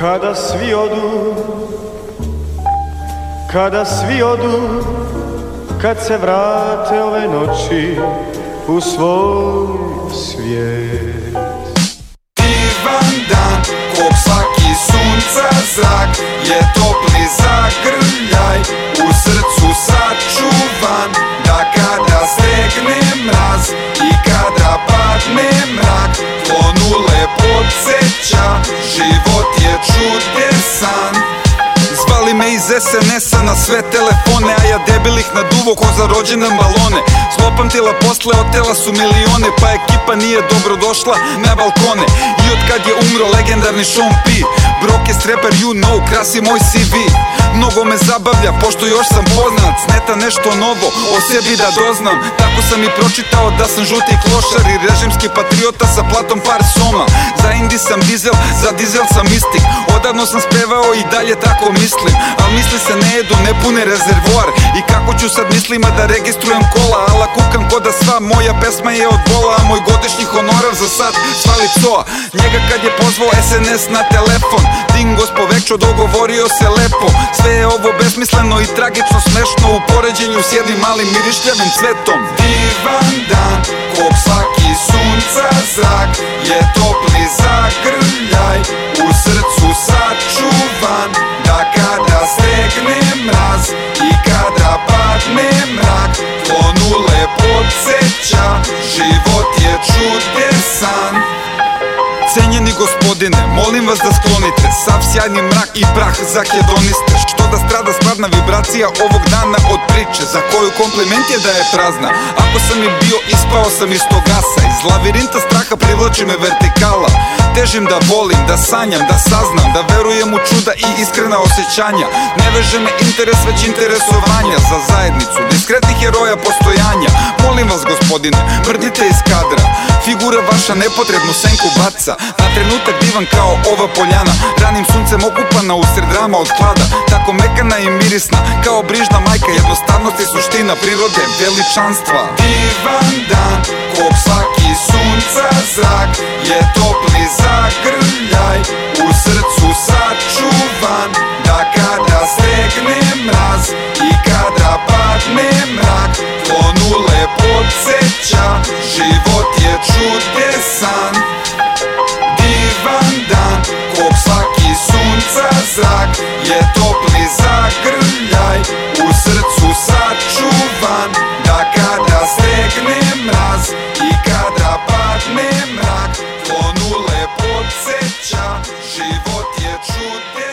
Kada svi odu Kada svi odu Kad se vrate ove noći U svoj svijet SNS-a na sve telefone A ja debilih na duvo ko za rođene balone Zlopamtila posle, otela su milione Pa ekipa nije dobro došla na balkone. I od kad je umro legendarni Sean P. Brok je streper, you know, krasi moj CV Mnogo me zabavlja, pošto još sam poznat. Sneta nešto novo, o sebi da doznam. Tako sam i pročitao da sam žuti klošar I režimski patriota sa platom par soma. Za indi sam dizel, za dizel sam istik. Odavno sam spevao i dalje tako mislim. Al misli se ne jedu, ne pune rezervoar. I kako ću sad mislima da registrujem kola Ala kukam ko da sva moja pesma je od bola A moj godišnji honorar za sad svali psoa Njega kad je pozvao SNS na telefon Dingos povećao, dogovorio se lepo. Sve je ovo besmisleno i tragično smešno U poređenju s jednim malim mirišljavim cvetom. Divan dan, kog svaki sunca zrak Je topli Cenjeni gospodine, molim vas da sklonite Sav sjajni mrak i prah za hedoniste. Što da strada skladna vibracija ovog dana od priče Za koju kompliment je da je prazna. Ako sam i bio, ispao sam iz tog gasa Iz lavirinta straha privlači me vertikala. Težim da volim, da sanjam, da saznam Da verujem u čuda i iskrena osjećanja. Ne veže me interes, već interesovanja Za zajednicu, diskretnih heroja postojanja. Molim vas gospodine, mrdite iz kadra Фигура ваша непотребно сенко баца. На тренутак диван као ова полјана, Раним сунцем окупана усред рама од клада. Тако мекана и мирисна Као брижна мајка. Једноставност и суштина природе величанства. Диван дан Ко сваки сунца зрак Је то truth